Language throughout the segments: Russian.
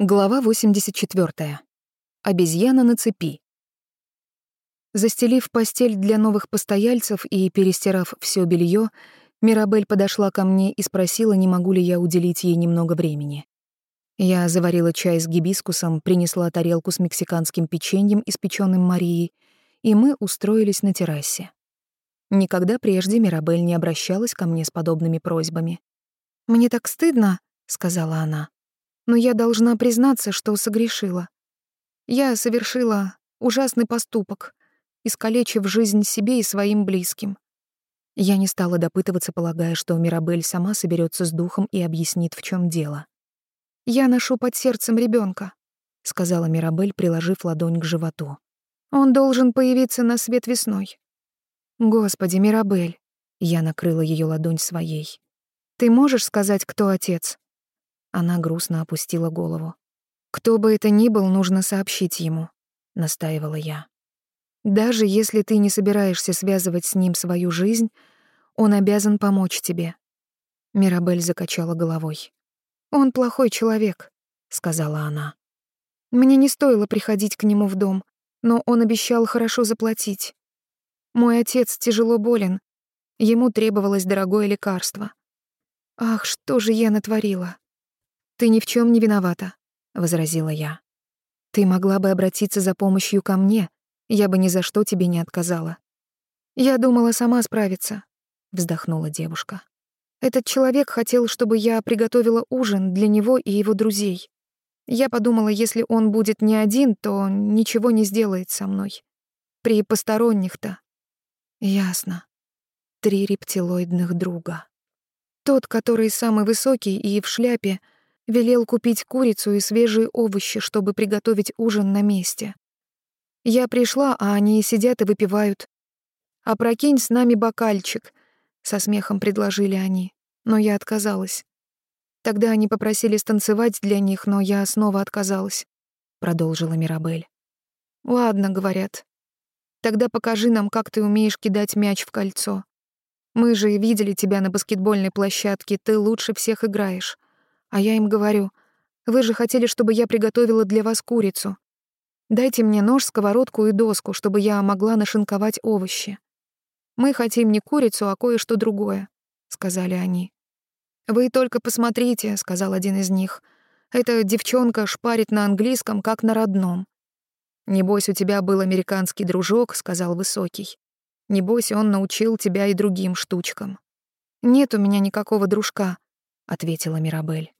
Глава 84. Обезьяна на цепи. Застелив постель для новых постояльцев и перестирав все белье, Мирабель подошла ко мне и спросила, не могу ли я уделить ей немного времени. Я заварила чай с гибискусом, принесла тарелку с мексиканским печеньем, испечённым Марией, и мы устроились на террасе. Никогда прежде Мирабель не обращалась ко мне с подобными просьбами. «Мне так стыдно», — сказала она но я должна признаться, что согрешила. Я совершила ужасный поступок, искалечив жизнь себе и своим близким. Я не стала допытываться, полагая, что Мирабель сама соберется с духом и объяснит, в чем дело. «Я ношу под сердцем ребенка, сказала Мирабель, приложив ладонь к животу. «Он должен появиться на свет весной». «Господи, Мирабель!» Я накрыла ее ладонь своей. «Ты можешь сказать, кто отец?» Она грустно опустила голову. «Кто бы это ни был, нужно сообщить ему», — настаивала я. «Даже если ты не собираешься связывать с ним свою жизнь, он обязан помочь тебе». Мирабель закачала головой. «Он плохой человек», — сказала она. «Мне не стоило приходить к нему в дом, но он обещал хорошо заплатить. Мой отец тяжело болен, ему требовалось дорогое лекарство. Ах, что же я натворила? «Ты ни в чем не виновата», — возразила я. «Ты могла бы обратиться за помощью ко мне, я бы ни за что тебе не отказала». «Я думала сама справиться», — вздохнула девушка. «Этот человек хотел, чтобы я приготовила ужин для него и его друзей. Я подумала, если он будет не один, то ничего не сделает со мной. При посторонних-то». «Ясно. Три рептилоидных друга. Тот, который самый высокий и в шляпе — Велел купить курицу и свежие овощи, чтобы приготовить ужин на месте. Я пришла, а они сидят и выпивают. «Опрокинь с нами бокальчик», — со смехом предложили они, но я отказалась. Тогда они попросили станцевать для них, но я снова отказалась, — продолжила Мирабель. «Ладно», — говорят. «Тогда покажи нам, как ты умеешь кидать мяч в кольцо. Мы же видели тебя на баскетбольной площадке, ты лучше всех играешь. А я им говорю, вы же хотели, чтобы я приготовила для вас курицу. Дайте мне нож, сковородку и доску, чтобы я могла нашинковать овощи. Мы хотим не курицу, а кое-что другое, сказали они. Вы только посмотрите, сказал один из них. Эта девчонка шпарит на английском, как на родном. Небось, у тебя был американский дружок, сказал высокий. Небось, он научил тебя и другим штучкам. Нет у меня никакого дружка, ответила Мирабель.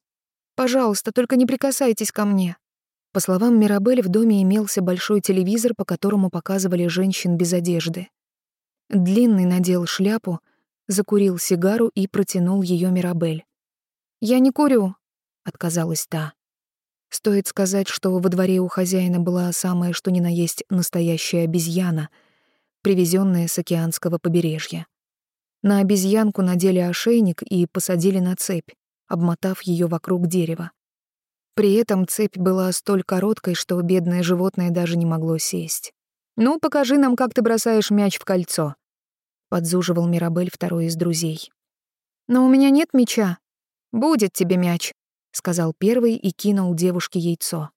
Пожалуйста, только не прикасайтесь ко мне». По словам Мирабель, в доме имелся большой телевизор, по которому показывали женщин без одежды. Длинный надел шляпу, закурил сигару и протянул ее Мирабель. «Я не курю», — отказалась та. Стоит сказать, что во дворе у хозяина была самая что ни на есть настоящая обезьяна, привезенная с океанского побережья. На обезьянку надели ошейник и посадили на цепь обмотав ее вокруг дерева. При этом цепь была столь короткой, что бедное животное даже не могло сесть. «Ну, покажи нам, как ты бросаешь мяч в кольцо», — подзуживал Мирабель второй из друзей. «Но у меня нет мяча. Будет тебе мяч», — сказал первый и кинул девушке яйцо.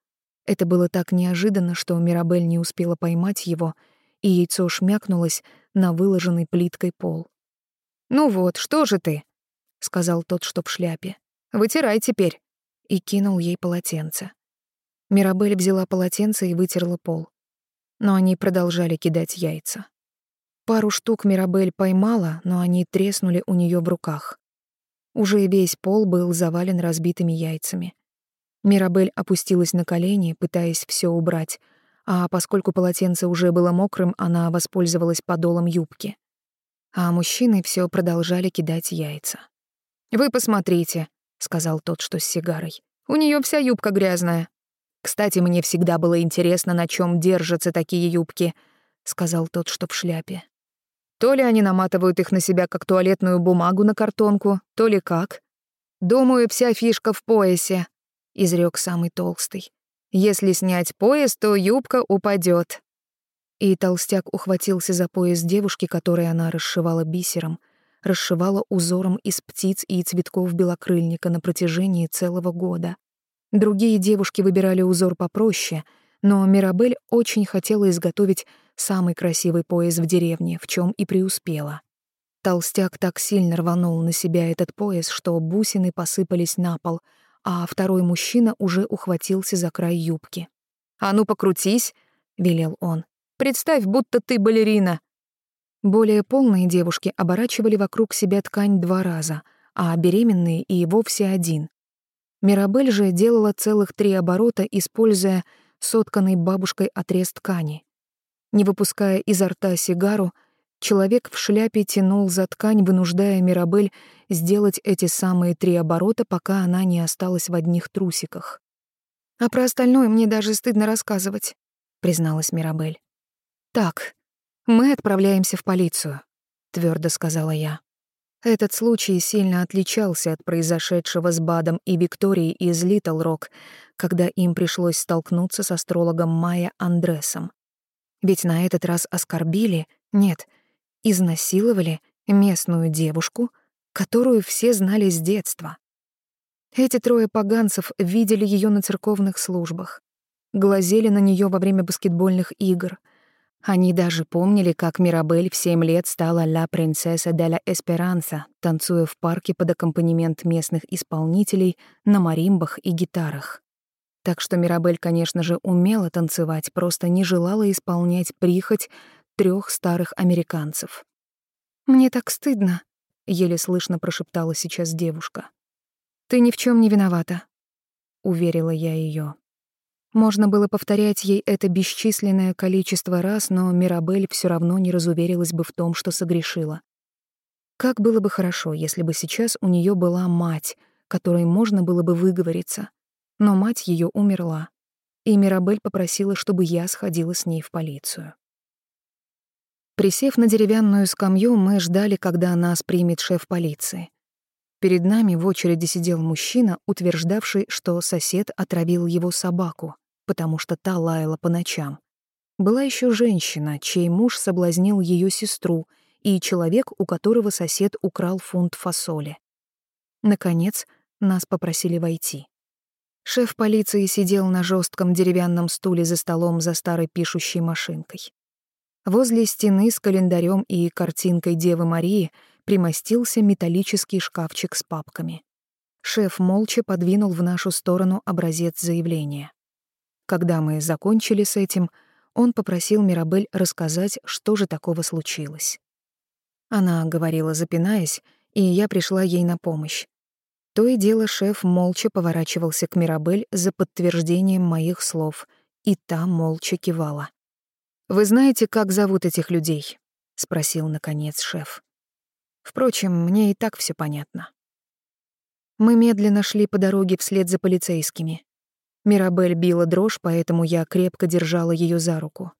Это было так неожиданно, что Мирабель не успела поймать его, и яйцо шмякнулось на выложенный плиткой пол. «Ну вот, что же ты?» — сказал тот, что в шляпе. Вытирай теперь!» И кинул ей полотенце. Мирабель взяла полотенце и вытерла пол. Но они продолжали кидать яйца. Пару штук Мирабель поймала, но они треснули у нее в руках. Уже весь пол был завален разбитыми яйцами. Мирабель опустилась на колени, пытаясь все убрать, а поскольку полотенце уже было мокрым, она воспользовалась подолом юбки. А мужчины все продолжали кидать яйца. «Вы посмотрите», сказал тот, что с сигарой. У нее вся юбка грязная. Кстати, мне всегда было интересно, на чем держатся такие юбки, сказал тот, что в шляпе. То ли они наматывают их на себя как туалетную бумагу на картонку, то ли как. Думаю, вся фишка в поясе, изрек самый толстый. Если снять пояс, то юбка упадет. И толстяк ухватился за пояс девушки, который она расшивала бисером — расшивала узором из птиц и цветков белокрыльника на протяжении целого года. Другие девушки выбирали узор попроще, но Мирабель очень хотела изготовить самый красивый пояс в деревне, в чем и преуспела. Толстяк так сильно рванул на себя этот пояс, что бусины посыпались на пол, а второй мужчина уже ухватился за край юбки. «А ну, покрутись!» — велел он. «Представь, будто ты балерина!» Более полные девушки оборачивали вокруг себя ткань два раза, а беременные и вовсе один. Мирабель же делала целых три оборота, используя сотканный бабушкой отрез ткани. Не выпуская изо рта сигару, человек в шляпе тянул за ткань, вынуждая Мирабель сделать эти самые три оборота, пока она не осталась в одних трусиках. «А про остальное мне даже стыдно рассказывать», — призналась Мирабель. «Так, мы отправляемся в полицию», — твердо сказала я. Этот случай сильно отличался от произошедшего с Бадом и Викторией из Литл Рок, когда им пришлось столкнуться с астрологом Майя Андресом. Ведь на этот раз оскорбили, нет, изнасиловали местную девушку, которую все знали с детства. Эти трое поганцев видели ее на церковных службах, глазели на нее во время баскетбольных игр — они даже помнили, как Мирабель в семь лет стала «Ла принцесса де ла Эсперанса», танцуя в парке под аккомпанемент местных исполнителей на маримбах и гитарах. Так что Мирабель, конечно же, умела танцевать, просто не желала исполнять прихоть трех старых американцев. «Мне так стыдно», — еле слышно прошептала сейчас девушка. «Ты ни в чем не виновата», — уверила я ее. Можно было повторять ей это бесчисленное количество раз, но Мирабель все равно не разуверилась бы в том, что согрешила. Как было бы хорошо, если бы сейчас у нее была мать, которой можно было бы выговориться. Но мать ее умерла, и Мирабель попросила, чтобы я сходила с ней в полицию. Присев на деревянную скамью, мы ждали, когда нас примет шеф полиции. Перед нами в очереди сидел мужчина, утверждавший, что сосед отравил его собаку потому что та лаяла по ночам. Была еще женщина, чей муж соблазнил ее сестру, и человек, у которого сосед украл фунт фасоли. Наконец, нас попросили войти. Шеф полиции сидел на жестком деревянном стуле за столом за старой пишущей машинкой. Возле стены с календарем и картинкой Девы Марии примостился металлический шкафчик с папками. Шеф молча подвинул в нашу сторону образец заявления. Когда мы закончили с этим, он попросил Мирабель рассказать, что же такого случилось. Она говорила, запинаясь, и я пришла ей на помощь. То и дело шеф молча поворачивался к Мирабель за подтверждением моих слов, и та молча кивала. «Вы знаете, как зовут этих людей?» — спросил, наконец, шеф. Впрочем, мне и так все понятно. Мы медленно шли по дороге вслед за полицейскими. Мирабель била дрожь, поэтому я крепко держала ее за руку.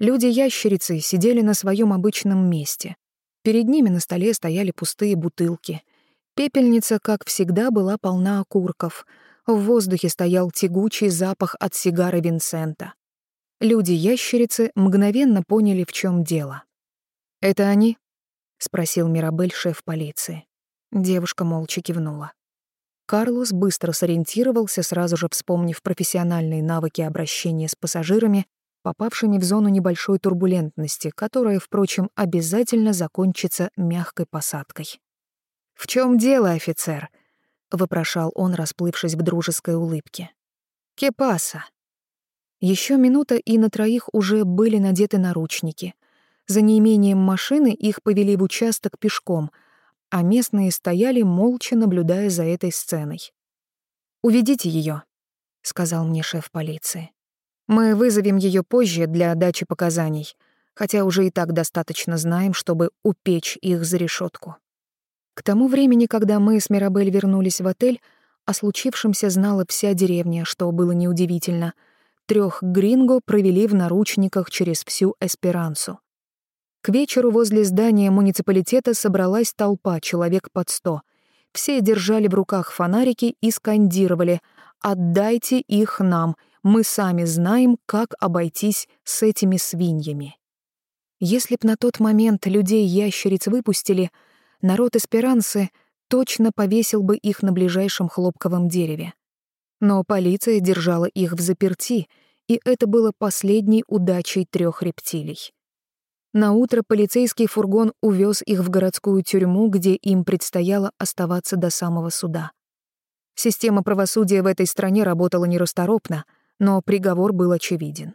Люди-ящерицы сидели на своем обычном месте. Перед ними на столе стояли пустые бутылки. Пепельница, как всегда, была полна окурков. В воздухе стоял тягучий запах от сигары Винсента. Люди-ящерицы мгновенно поняли, в чем дело. «Это они?» — спросил Мирабель шеф полиции. Девушка молча кивнула. Карлос быстро сориентировался, сразу же вспомнив профессиональные навыки обращения с пассажирами, попавшими в зону небольшой турбулентности, которая, впрочем, обязательно закончится мягкой посадкой. «В чем дело, офицер?» — вопрошал он, расплывшись в дружеской улыбке. «Кепаса». Еще минута, и на троих уже были надеты наручники. За неимением машины их повели в участок пешком — а местные стояли, молча наблюдая за этой сценой. «Уведите ее, сказал мне шеф полиции. «Мы вызовем ее позже для дачи показаний, хотя уже и так достаточно знаем, чтобы упечь их за решетку. К тому времени, когда мы с Мирабель вернулись в отель, о случившемся знала вся деревня, что было неудивительно. Трех гринго провели в наручниках через всю Эсперансу. К вечеру возле здания муниципалитета собралась толпа, человек под сто. Все держали в руках фонарики и скандировали «Отдайте их нам, мы сами знаем, как обойтись с этими свиньями». Если б на тот момент людей-ящериц выпустили, народ Эсперанцы точно повесил бы их на ближайшем хлопковом дереве. Но полиция держала их в заперти, и это было последней удачей трех рептилий. На утро полицейский фургон увез их в городскую тюрьму, где им предстояло оставаться до самого суда. Система правосудия в этой стране работала нерасторопно, но приговор был очевиден.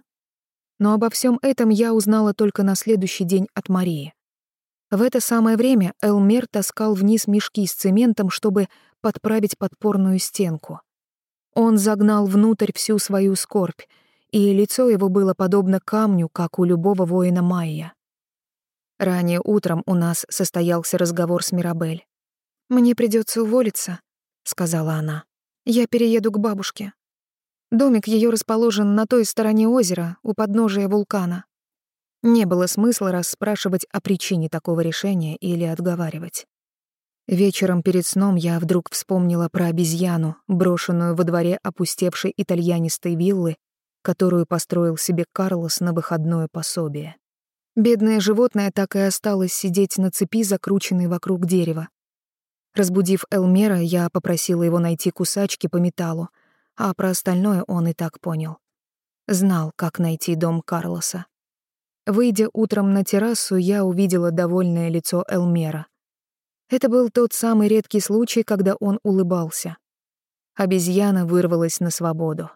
Но обо всем этом я узнала только на следующий день от Марии. В это самое время Элмер таскал вниз мешки с цементом, чтобы подправить подпорную стенку. Он загнал внутрь всю свою скорбь, и лицо его было подобно камню, как у любого воина майя. Ранее утром у нас состоялся разговор с Мирабель. «Мне придется уволиться», — сказала она. «Я перееду к бабушке. Домик ее расположен на той стороне озера, у подножия вулкана. Не было смысла расспрашивать о причине такого решения или отговаривать. Вечером перед сном я вдруг вспомнила про обезьяну, брошенную во дворе опустевшей итальянистой виллы, которую построил себе Карлос на выходное пособие. Бедное животное так и осталось сидеть на цепи, закрученной вокруг дерева. Разбудив Элмера, я попросила его найти кусачки по металлу — а про остальное он и так понял. Знал, как найти дом Карлоса. Выйдя утром на террасу, я увидела довольное лицо Элмера. Это был тот самый редкий случай, когда он улыбался. Обезьяна вырвалась на свободу.